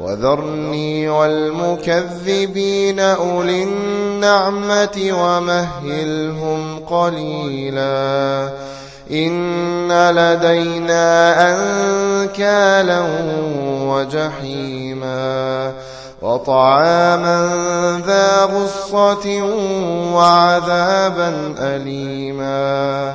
وذرني والمكذبين أولي النعمة ومهلهم قليلا. إن لدينا أنكالا وجحيما. وطعاما ذا غصة وعذابا أليما.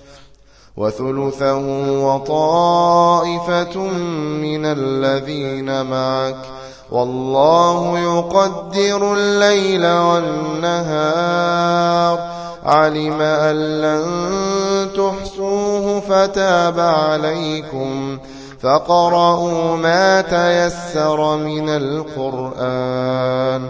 وثلثه وطائفة من الذين معك. والله يقدر الليل والنهار. علم أن لن تحصوه فتاب عليكم. فقرأوا ما تيسر من القرآن.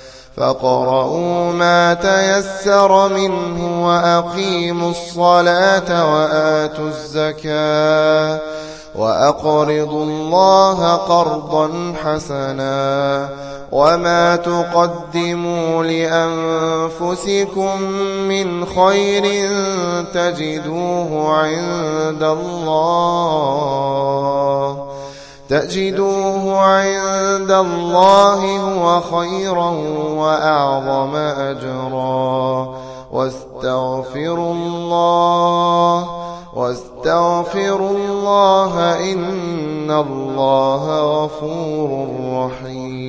فقرؤوا ما تيسر منه وأقيموا الصلاة وآتوا الزكاة وأقرضوا الله قرضا حسنا وما تقدموا لأنفسكم من خير تجدوه عند الله تجدوه عند الله هو خيرا وأعظم أجرا. واستغفروا الله واستغفروا الله إن الله غفور رحيم.